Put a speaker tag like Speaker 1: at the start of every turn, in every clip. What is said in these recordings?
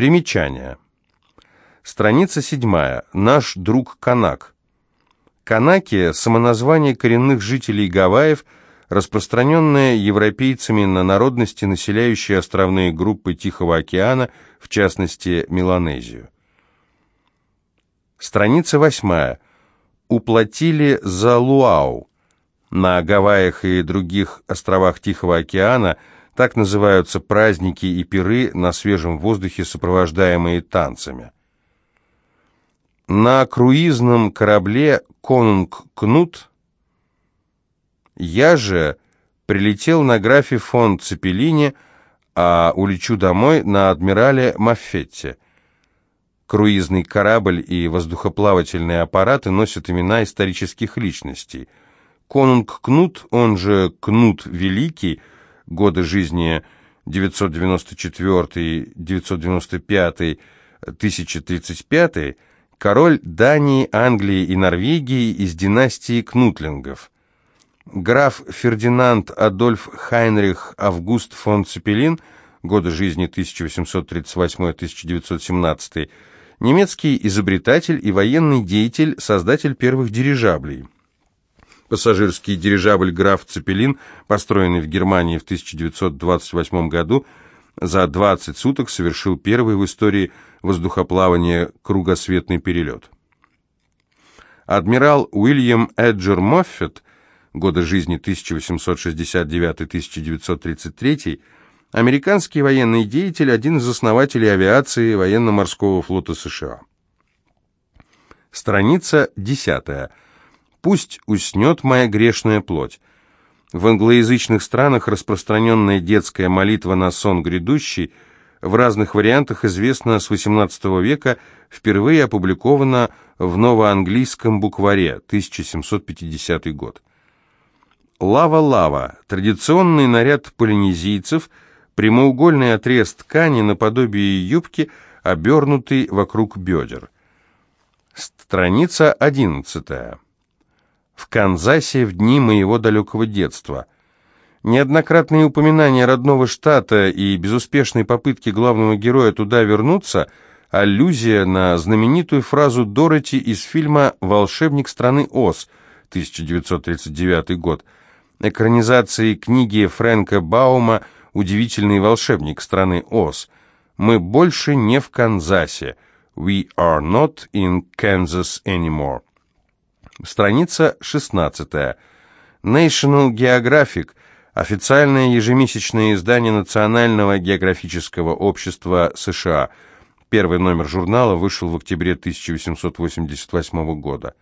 Speaker 1: Примечание. Страница 7. Наш друг Канак. Канаки – самоназвание коренных жителей Гавайев, распространенное европейцами на народности, населяющие островные группы Тихого океана, в частности, Меланезию. Страница 8. Уплатили за Луау. На Гавайях и других островах Тихого океана так называются праздники и пиры на свежем воздухе, сопровождаемые танцами. На круизном корабле «Конунг Кнут» я же прилетел на графе фон Цепелине, а улечу домой на адмирале Маффетте. Круизный корабль и воздухоплавательные аппараты носят имена исторических личностей. Конунг Кнут, он же Кнут Великий, годы жизни 994-995, 1035 король Дании, Англии и Норвегии из династии Кнутлингов. Граф Фердинанд Адольф Хайнрих Август фон Цепелин, годы жизни 1838-1917, немецкий изобретатель и военный деятель, создатель первых дирижаблей. Пассажирский дирижабль «Граф Цепелин», построенный в Германии в 1928 году, за 20 суток совершил первый в истории воздухоплавания кругосветный перелет. Адмирал Уильям Эджер Моффет, годы жизни 1869-1933, американский военный деятель, один из основателей авиации военно-морского флота США. Страница 10. «Пусть уснет моя грешная плоть». В англоязычных странах распространенная детская молитва на сон грядущий в разных вариантах известна с XVIII века, впервые опубликована в новоанглийском букваре, 1750 год. Лава-лава – традиционный наряд полинезийцев, прямоугольный отрез ткани наподобие юбки, обернутый вокруг бедер. Страница одиннадцатая в Канзасе в дни моего далекого детства. Неоднократные упоминания родного штата и безуспешные попытки главного героя туда вернуться – аллюзия на знаменитую фразу Дороти из фильма «Волшебник страны Оз» 1939 год, экранизации книги Фрэнка Баума «Удивительный волшебник страны Оз». «Мы больше не в Канзасе. We are not in Kansas anymore». Страница 16. National Geographic – официальное ежемесячное издание Национального географического общества США. Первый номер журнала вышел в октябре 1888 года.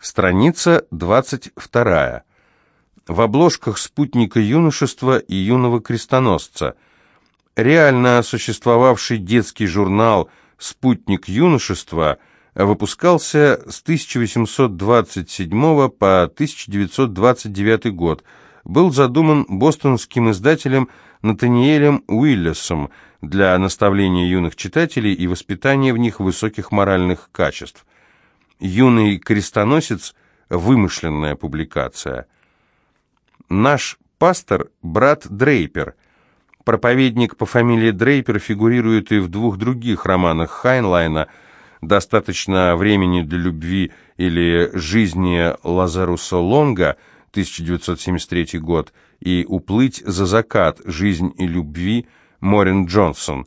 Speaker 1: Страница 22. В обложках спутника юношества и юного крестоносца. Реально существовавший детский журнал «Спутник юношества» – выпускался с 1827 по 1929 год. Был задуман бостонским издателем Натаниэлем Уиллесом для наставления юных читателей и воспитания в них высоких моральных качеств. «Юный крестоносец» – вымышленная публикация. Наш пастор – брат Дрейпер. Проповедник по фамилии Дрейпер фигурирует и в двух других романах Хайнлайна – «Достаточно времени для любви» или «Жизни Лазаруса Лонга» 1973 год и «Уплыть за закат. Жизнь и любви» Морин Джонсон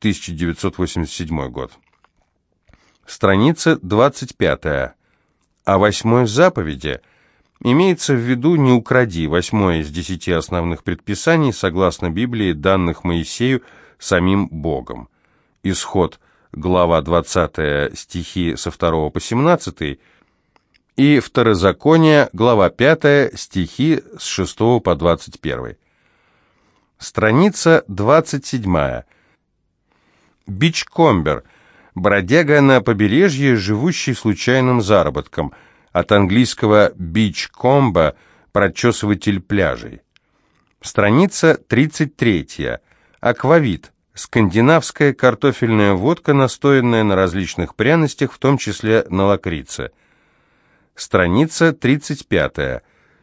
Speaker 1: 1987 год. Страница 25. О восьмой заповеди имеется в виду «не укради» восьмое из десяти основных предписаний, согласно Библии, данных Моисею самим Богом. Исход глава 20, стихи со 2 по 17, и Второзаконие, глава 5, стихи с 6 по 21. Страница 27. Бичкомбер, бродяга на побережье, живущий случайным заработком, от английского бичкомба, прочесыватель пляжей. Страница 33. Аквавит, скандинавская картофельная водка, настоянная на различных пряностях, в том числе на лакрице. Страница 35.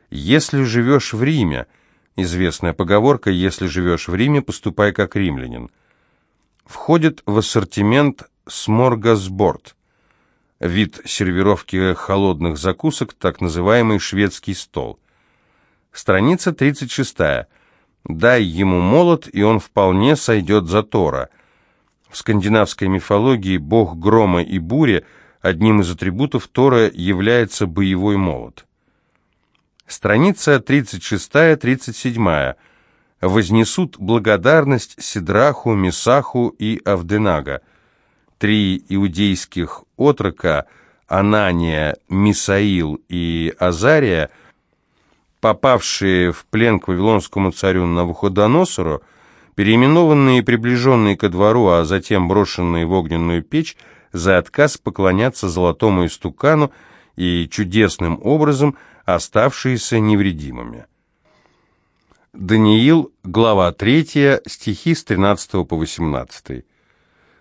Speaker 1: «Если живешь в Риме», известная поговорка «Если живешь в Риме, поступай как римлянин». Входит в ассортимент сморгасборд, вид сервировки холодных закусок, так называемый шведский стол. Страница 36. «Дай ему молот, и он вполне сойдет за Тора». В скандинавской мифологии бог грома и бури одним из атрибутов Тора является боевой молот. Страница 36-37. Вознесут благодарность Сидраху, Месаху и Авденага. Три иудейских отрока, Анания, Мисаил и Азария, попавшие в плен к вавилонскому царю Навуходоносору, переименованные и приближенные ко двору, а затем брошенные в огненную печь, за отказ поклоняться золотому истукану и чудесным образом оставшиеся невредимыми. Даниил, глава 3, стихи с 13 по 18.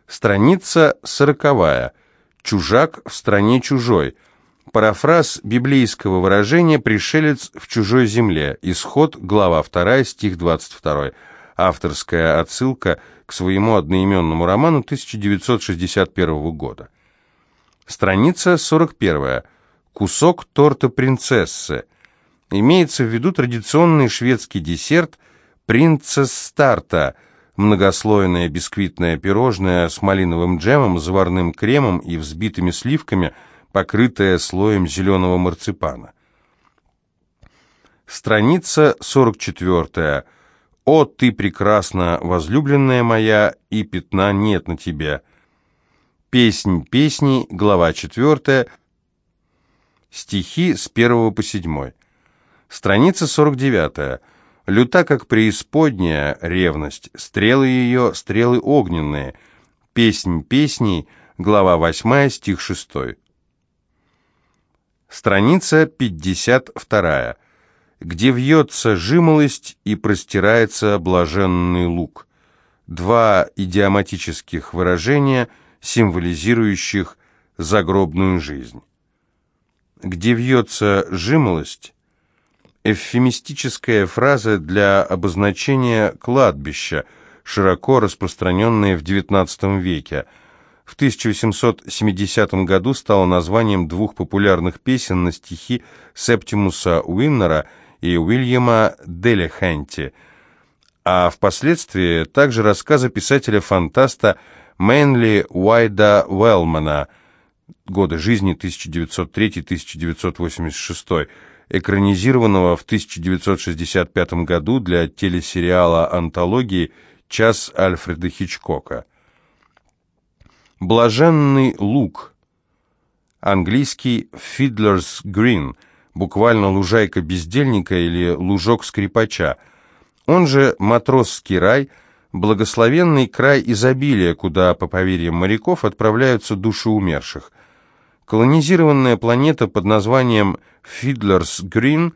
Speaker 1: Страница 40. Чужак в стране чужой. Парафраз библейского выражения «пришелец в чужой земле». Исход, глава 2, стих 22. Авторская отсылка к своему одноименному роману 1961 года. Страница 41. Кусок торта принцессы. Имеется в виду традиционный шведский десерт «принцесс-старта», многослойное бисквитное пирожное с малиновым джемом, заварным кремом и взбитыми сливками, покрытое слоем зеленого марципана. Страница 44. «О, ты прекрасна, возлюбленная моя, и пятна нет на тебе». Песнь песней, глава 4, стихи с 1 по 7. Страница 49. Люта, как преисподняя ревность, стрелы ее, стрелы огненные. Песнь песней, глава 8, стих 6. Страница 52 где вьется жимолость и простирается блаженный лук. Два идиоматических выражения, символизирующих загробную жизнь. Где вьется жимолость, эвфемистическая фраза для обозначения кладбища, широко распространенная в XIX веке. В 1870 году стала названием двух популярных песен на стихи Септимуса Уиннера – и Уильяма Делихенти, а впоследствии также рассказы писателя-фантаста Мэнли Уайда Уэллмана «Годы жизни 1903-1986», экранизированного в 1965 году для телесериала «Антологии. Час Альфреда Хичкока». «Блаженный лук», английский «Fiddler's Green», буквально лужайка бездельника или лужок скрипача. Он же матросский рай, благословенный край изобилия, куда, по поверьям моряков, отправляются души умерших. Колонизированная планета под названием Фидлерс Грин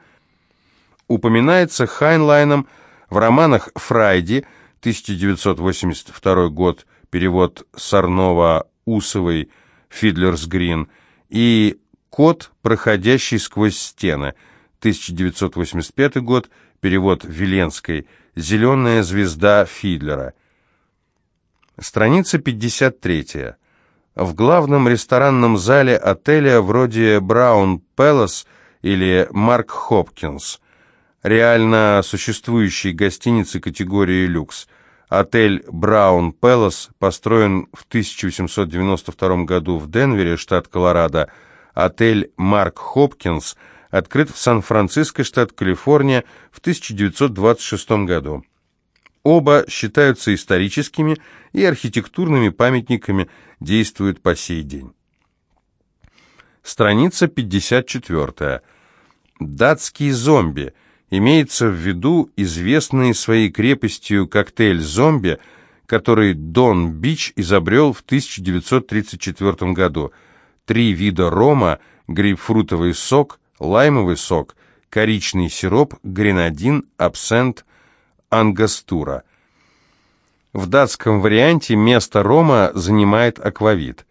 Speaker 1: упоминается Хайнлайном в романах «Фрайди» 1982 год, перевод Сарнова-Усовой «Фидлерс Грин» и Кот, проходящий сквозь стены. 1985 год. Перевод Веленской. Зеленая звезда Фидлера. Страница 53. В главном ресторанном зале отеля вроде Браун Пэлас или Марк Хопкинс, реально существующей гостиницы категории люкс. Отель Браун Пэлас построен в 1892 году в Денвере, штат Колорадо, Отель «Марк Хопкинс» открыт в Сан-Франциско, штат Калифорния, в 1926 году. Оба считаются историческими и архитектурными памятниками, действуют по сей день. Страница 54. Датский зомби. Имеется в виду известный своей крепостью коктейль «Зомби», который Дон Бич изобрел в 1934 году – три вида рома, грейпфрутовый сок, лаймовый сок, коричный сироп, гренадин, абсент, ангастура. В датском варианте место рома занимает аквавит.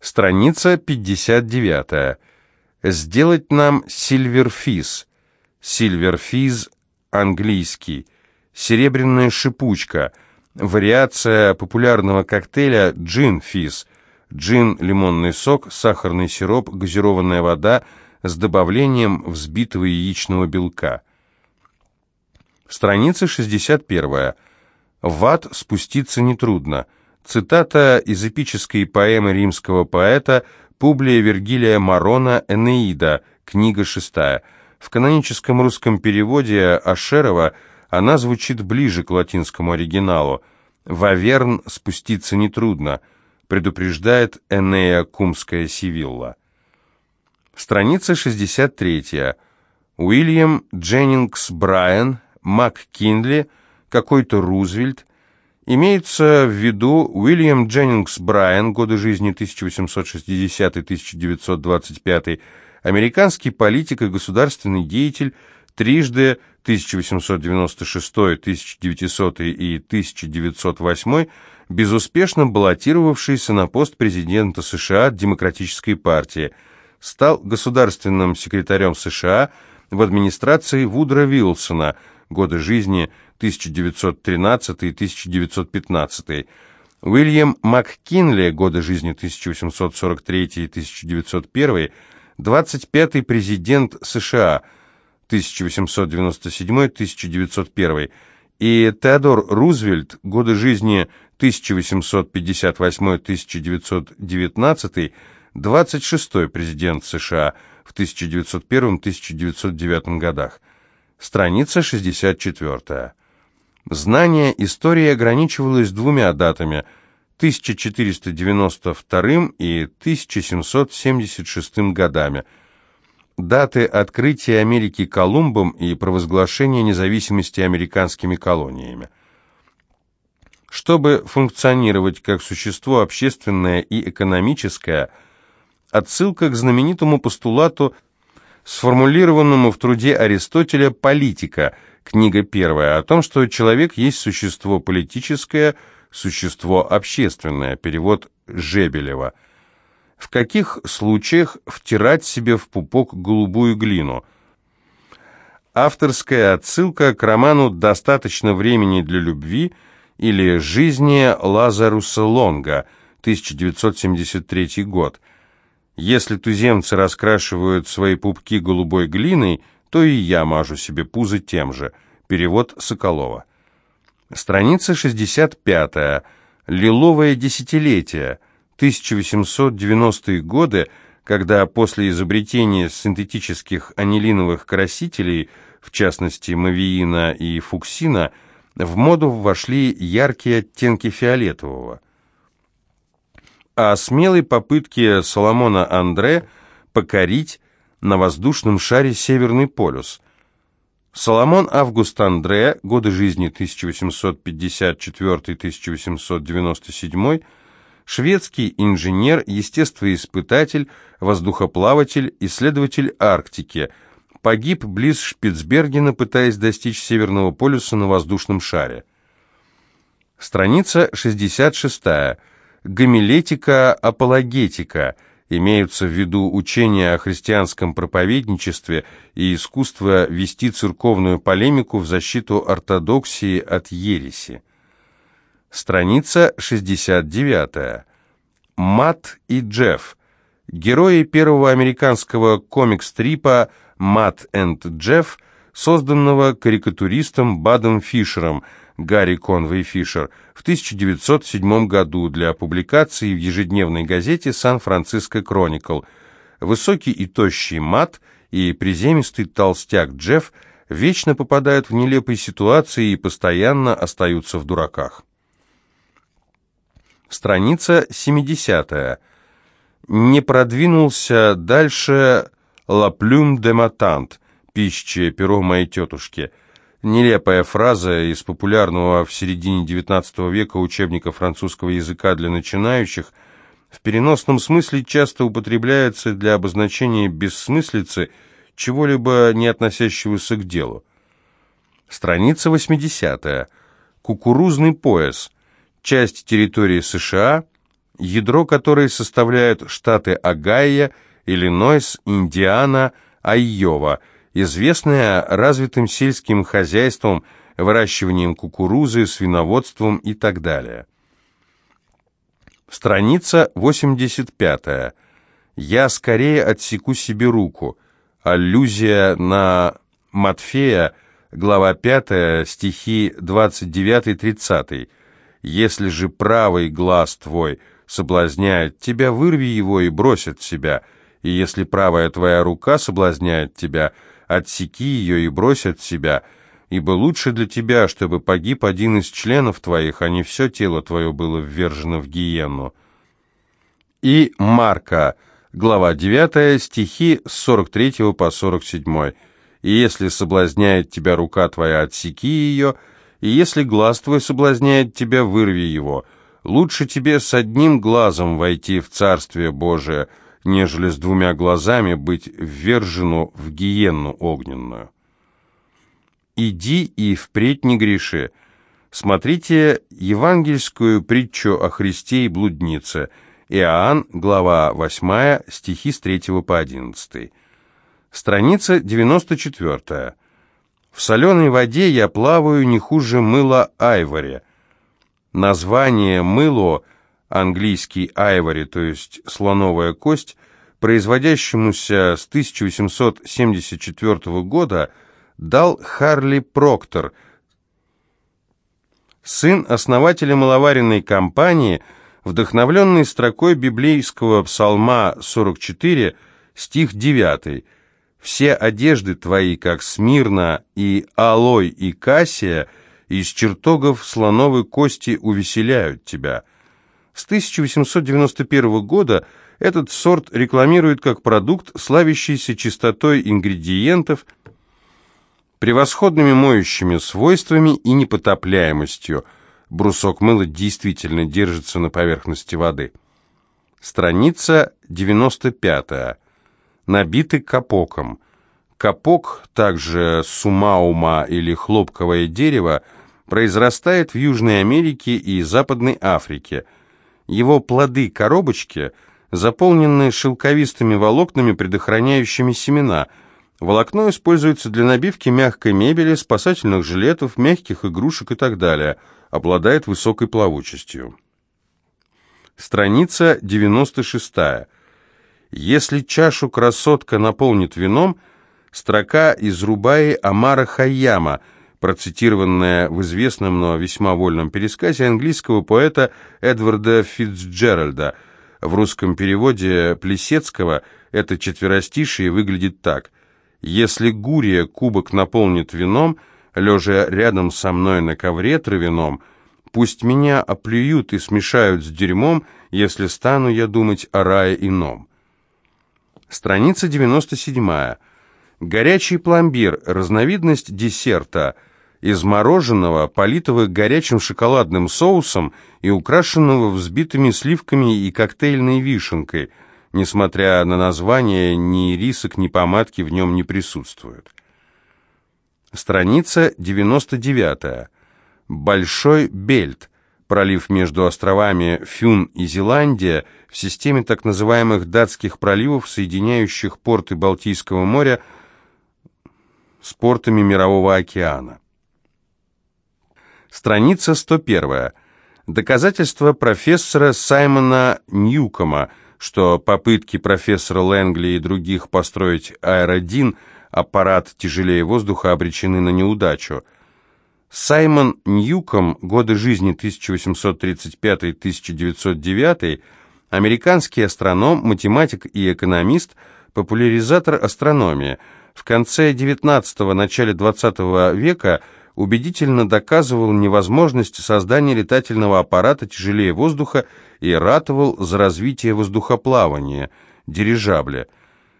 Speaker 1: Страница 59. Сделать нам сильверфиз. Сильверфиз английский. Серебряная шипучка. вариация популярного коктейля «Джин-физ». Джин, лимонный сок, сахарный сироп, газированная вода с добавлением взбитого яичного белка. Страница 61. В ад спуститься нетрудно. Цитата из эпической поэмы римского поэта Публия Вергилия Марона «Энеида», книга шестая. В каноническом русском переводе Ашерова она звучит ближе к латинскому оригиналу. «В Аверн спуститься нетрудно», предупреждает Энея Кумская Сивилла. Страница 63. Уильям Дженнингс Брайан, Мак Кинли, какой-то Рузвельт, Имеется в виду Уильям Дженнингс Брайан, годы жизни 1860-1925, американский политик и государственный деятель, трижды 1896, 1900 и 1908 безуспешно баллотировавшийся на пост президента США Демократической партии, стал государственным секретарем США в администрации Вудро Вилсона, годы жизни 1913-1915. Уильям МакКинли, годы жизни 1843-1901, 25-й президент США 1897-1901, и Теодор Рузвельт, годы жизни 1858-1919, 26-й президент США в 1901-1909 годах. Страница 64. Знание истории ограничивалось двумя датами – 1492 и 1776 годами. Даты открытия Америки Колумбом и провозглашения независимости американскими колониями. Чтобы функционировать как существо общественное и экономическое, отсылка к знаменитому постулату, сформулированному в труде Аристотеля «Политика», книга первая, о том, что человек есть существо политическое, существо общественное, перевод Жебелева. В каких случаях втирать себе в пупок голубую глину? Авторская отсылка к роману «Достаточно времени для любви» или «Жизни Лазаруса Лонга», 1973 год. Если туземцы раскрашивают свои пупки голубой глиной, то и я мажу себе пузы тем же. Перевод Соколова. Страница 65. Лиловое десятилетие. 1890-е годы, когда после изобретения синтетических анилиновых красителей, в частности мавиина и фуксина, в моду вошли яркие оттенки фиолетового. О смелой попытке Соломона Андре покорить на воздушном шаре Северный полюс. Соломон Август Андре, годы жизни 1854-1897, шведский инженер, естествоиспытатель, воздухоплаватель, исследователь Арктики, погиб близ Шпицбергена, пытаясь достичь Северного полюса на воздушном шаре. Страница 66. Гомилетика-апологетика – Имеются в виду учения о христианском проповедничестве и искусство вести церковную полемику в защиту ортодоксии от ереси. Страница 69. Мат и Джефф. Герои первого американского комик-стрипа «Мат энд Джефф», созданного карикатуристом Бадом Фишером – Гарри Конвей Фишер в 1907 году для публикации в ежедневной газете «Сан-Франциско Кроникл». Высокий и тощий Мат и приземистый толстяк Джефф вечно попадают в нелепые ситуации и постоянно остаются в дураках. Страница 70. Не продвинулся дальше «La plume de ma пища перо моей тетушки – Нелепая фраза из популярного в середине XIX века учебника французского языка для начинающих в переносном смысле часто употребляется для обозначения бессмыслицы чего-либо не относящегося к делу. Страница 80. Кукурузный пояс. Часть территории США, ядро которой составляют штаты Огайо, Иллинойс, Индиана, Айова – известная развитым сельским хозяйством, выращиванием кукурузы, свиноводством и так далее. Страница 85. «Я скорее отсеку себе руку». Аллюзия на Матфея, глава 5, стихи 29-30. «Если же правый глаз твой соблазняет тебя, вырви его и брось от себя, и если правая твоя рука соблазняет тебя, отсеки ее и брось от себя, ибо лучше для тебя, чтобы погиб один из членов твоих, а не все тело твое было ввержено в гиенну». И Марка, глава 9, стихи с 43 по 47. «И если соблазняет тебя рука твоя, отсеки ее, и если глаз твой соблазняет тебя, вырви его. Лучше тебе с одним глазом войти в Царствие Божие, нежели с двумя глазами быть ввержену в гиенну огненную. «Иди и впредь не греши». Смотрите евангельскую притчу о Христе и блуднице. Иоанн, глава 8, стихи с 3 по 11. Страница 94. В соленой воде я плаваю не хуже мыла айвори. Название мыло, английский айвори, то есть слоновая кость, производящемуся с 1874 года, дал Харли Проктор, сын основателя маловаренной компании, вдохновленный строкой библейского псалма 44, стих 9 все одежды твои, как смирно и алой и кассия, из чертогов слоновой кости увеселяют тебя. С 1891 года этот сорт рекламирует как продукт, славящийся чистотой ингредиентов, превосходными моющими свойствами и непотопляемостью. Брусок мыла действительно держится на поверхности воды. Страница 95 набиты капоком. Капок, также сумаума или хлопковое дерево, произрастает в Южной Америке и Западной Африке. Его плоды-коробочки заполнены шелковистыми волокнами, предохраняющими семена. Волокно используется для набивки мягкой мебели, спасательных жилетов, мягких игрушек и так далее. Обладает высокой плавучестью. Страница 96. Если чашу красотка наполнит вином, строка из Рубаи Амара Хайяма, процитированная в известном, но весьма вольном пересказе английского поэта Эдварда Фитцджеральда. В русском переводе Плесецкого это четверостишие выглядит так. «Если Гурия кубок наполнит вином, лежа рядом со мной на ковре травяном, пусть меня оплюют и смешают с дерьмом, если стану я думать о рае ином». Страница 97. Горячий пломбир – разновидность десерта из мороженого, политого горячим шоколадным соусом и украшенного взбитыми сливками и коктейльной вишенкой. Несмотря на название, ни рисок, ни помадки в нем не присутствуют. Страница 99. Большой бельт пролив между островами Фюн и Зеландия в системе так называемых датских проливов, соединяющих порты Балтийского моря с портами Мирового океана. Страница 101. Доказательство профессора Саймона Ньюкома, что попытки профессора Лэнгли и других построить аэродин, аппарат тяжелее воздуха, обречены на неудачу – Саймон Ньюком, годы жизни 1835-1909, американский астроном, математик и экономист, популяризатор астрономии. В конце XIX – начале XX века убедительно доказывал невозможность создания летательного аппарата тяжелее воздуха и ратовал за развитие воздухоплавания, дирижабля.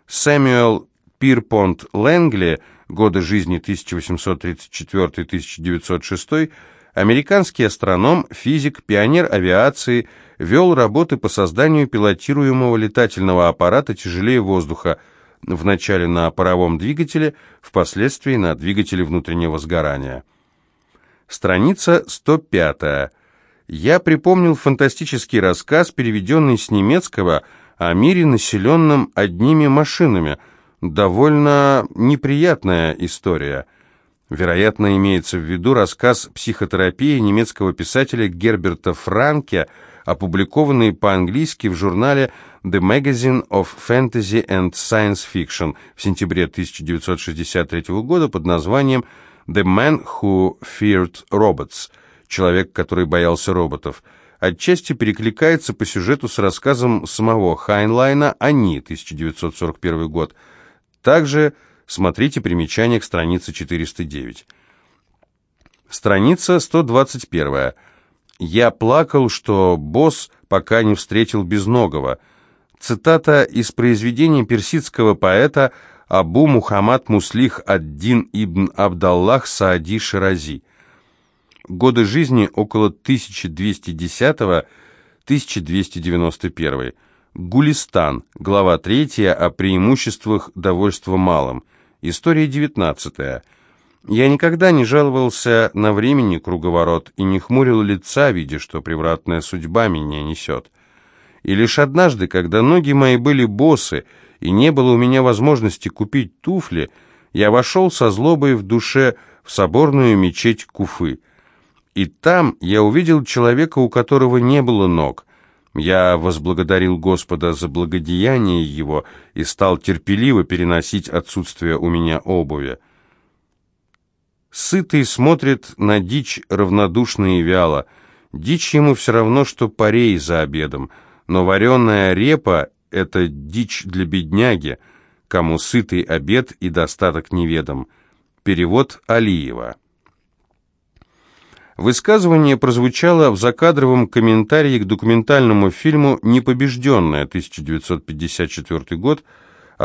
Speaker 1: Сэмюэл Пирпонт Лэнгли – годы жизни 1834-1906, американский астроном, физик, пионер авиации, вел работы по созданию пилотируемого летательного аппарата тяжелее воздуха, вначале на паровом двигателе, впоследствии на двигателе внутреннего сгорания. Страница 105. Я припомнил фантастический рассказ, переведенный с немецкого, о мире, населенном одними машинами – довольно неприятная история. Вероятно, имеется в виду рассказ «Психотерапия» немецкого писателя Герберта Франке, опубликованный по-английски в журнале The Magazine of Fantasy and Science Fiction в сентябре 1963 года под названием «The Man Who Feared Robots» – «Человек, который боялся роботов», отчасти перекликается по сюжету с рассказом самого Хайнлайна «Они» 1941 год. Также смотрите примечание к странице 409. Страница 121. «Я плакал, что босс пока не встретил безногого». Цитата из произведения персидского поэта Абу Мухаммад Муслих ад-Дин ибн Абдаллах Саади Ширази. Годы жизни около 1210-1291. Гулистан, глава 3 о преимуществах довольства малым. История 19. Я никогда не жаловался на времени круговорот и не хмурил лица, видя, что превратная судьба меня несет. И лишь однажды, когда ноги мои были босы, и не было у меня возможности купить туфли, я вошел со злобой в душе в соборную мечеть Куфы. И там я увидел человека, у которого не было ног. Я возблагодарил Господа за благодеяние его и стал терпеливо переносить отсутствие у меня обуви. Сытый смотрит на дичь равнодушно и вяло. Дичь ему все равно, что парей за обедом — но вареная репа — это дичь для бедняги, кому сытый обед и достаток неведом. Перевод Алиева. Высказывание прозвучало в закадровом комментарии к документальному фильму «Непобежденная» 1954 год,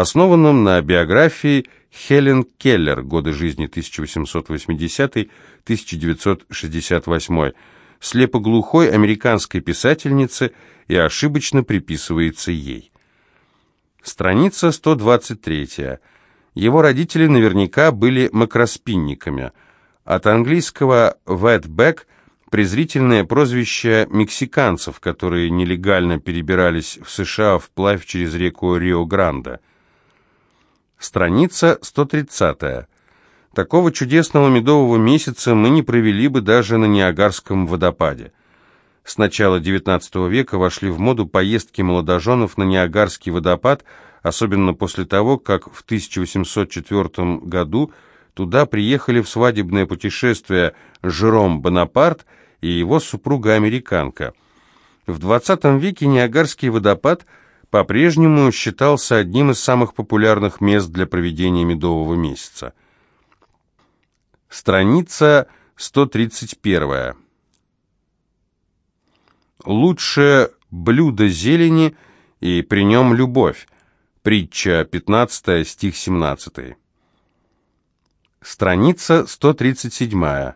Speaker 1: основанном на биографии Хелен Келлер, годы жизни 1880-1968, слепоглухой американской писательницы – и ошибочно приписывается ей. Страница 123. Его родители наверняка были макроспинниками. От английского «wetback» презрительное прозвище мексиканцев, которые нелегально перебирались в США вплавь через реку Рио-Гранде. Страница 130. Такого чудесного медового месяца мы не провели бы даже на Ниагарском водопаде с начала XIX века вошли в моду поездки молодоженов на Ниагарский водопад, особенно после того, как в 1804 году туда приехали в свадебное путешествие Жером Бонапарт и его супруга-американка. В XX веке Ниагарский водопад по-прежнему считался одним из самых популярных мест для проведения медового месяца. Страница 131. Лучше блюдо зелени и при нем любовь. Притча 15, стих 17. Страница 137.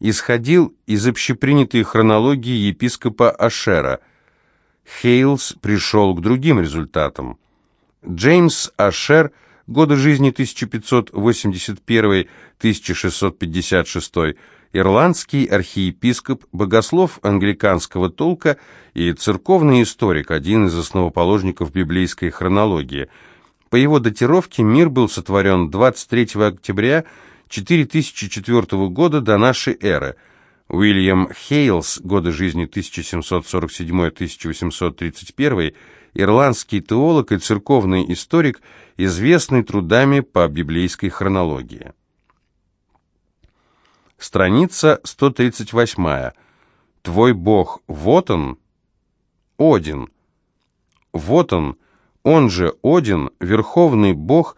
Speaker 1: Исходил из общепринятой хронологии епископа Ашера. Хейлс пришел к другим результатам. Джеймс Ашер, годы жизни 1581-1656, ирландский архиепископ, богослов англиканского толка и церковный историк, один из основоположников библейской хронологии. По его датировке мир был сотворен 23 октября 4004 года до нашей эры. Уильям Хейлс, годы жизни 1747-1831, ирландский теолог и церковный историк, известный трудами по библейской хронологии. Страница 138. Твой бог, вот он, Один. Вот он, он же Один, верховный бог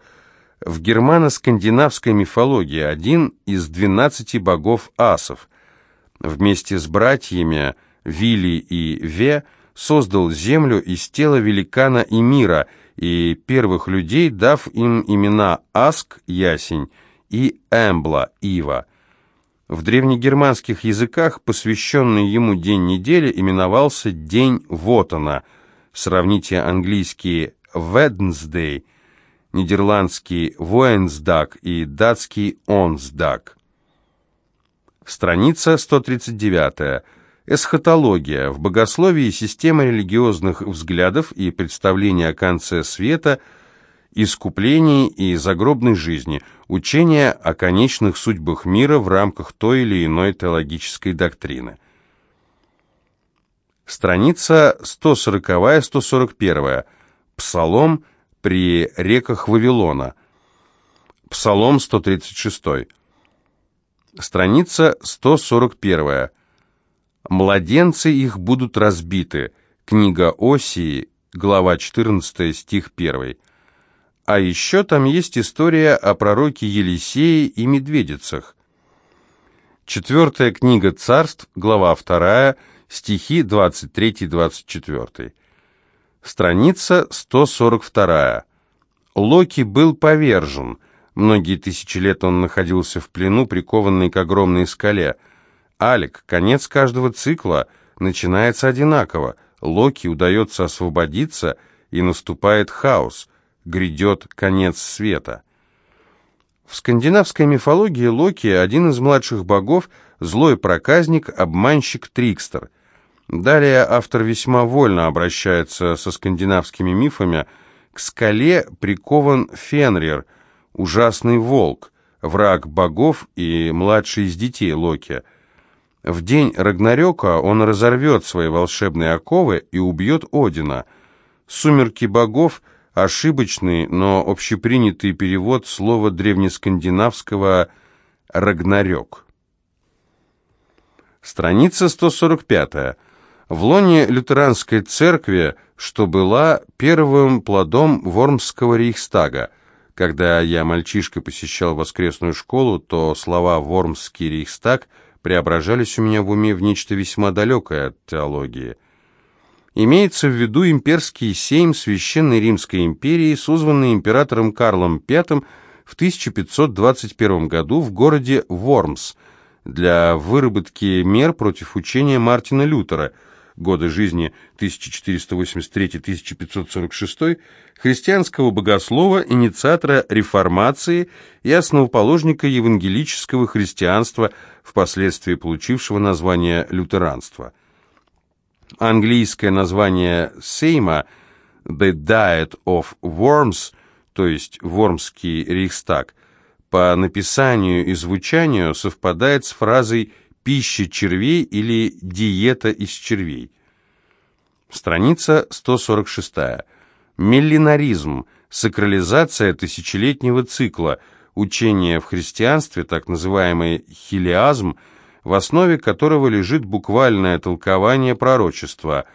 Speaker 1: в германо-скандинавской мифологии, один из двенадцати богов асов. Вместе с братьями Вили и Ве создал землю из тела великана и мира, и первых людей, дав им имена Аск, ясень, и Эмбла, ива. В древнегерманских языках посвященный ему день недели именовался День Вотана. Сравните английский Wednesday, нидерландский Woensdag и датский Онсдаг. Страница 139. Эсхатология. В богословии система религиозных взглядов и представления о конце света искуплении и загробной жизни, учение о конечных судьбах мира в рамках той или иной теологической доктрины. Страница 140-141. Псалом при реках Вавилона. Псалом 136. Страница 141. «Младенцы их будут разбиты». Книга Осии, глава 14, стих 1. А еще там есть история о пророке Елисее и медведицах. Четвертая книга царств, глава 2, стихи 23-24. Страница 142. Локи был повержен. Многие тысячи лет он находился в плену, прикованный к огромной скале. Алик, конец каждого цикла начинается одинаково. Локи удается освободиться, и наступает хаос. Грядет конец света. В скандинавской мифологии Локи – один из младших богов, злой проказник, обманщик, трикстер – Далее автор весьма вольно обращается со скандинавскими мифами. К скале прикован Фенрир, ужасный волк, враг богов и младший из детей Локи. В день Рагнарёка он разорвет свои волшебные оковы и убьет Одина. «Сумерки богов» — ошибочный, но общепринятый перевод слова древнескандинавского «рагнарёк». Страница 145 в лоне лютеранской церкви, что была первым плодом Вормского рейхстага. Когда я, мальчишка, посещал воскресную школу, то слова «Вормский рейхстаг» преображались у меня в уме в нечто весьма далекое от теологии. Имеется в виду имперский сейм Священной Римской империи, созванный императором Карлом V в 1521 году в городе Вормс для выработки мер против учения Мартина Лютера – годы жизни 1483-1546, христианского богослова, инициатора реформации и основоположника евангелического христианства, впоследствии получившего название лютеранства. Английское название Сейма «The Diet of Worms», то есть «Вормский рейхстаг», по написанию и звучанию совпадает с фразой пища червей или диета из червей. Страница 146. Миллинаризм, сакрализация тысячелетнего цикла, учение в христианстве, так называемый хилиазм, в основе которого лежит буквальное толкование пророчества.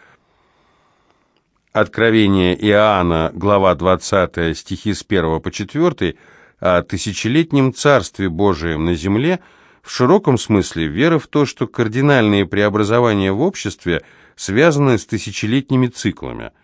Speaker 1: Откровение Иоанна, глава 20, стихи с 1 по 4, о тысячелетнем Царстве Божием на земле – в широком смысле вера в то, что кардинальные преобразования в обществе связаны с тысячелетними циклами –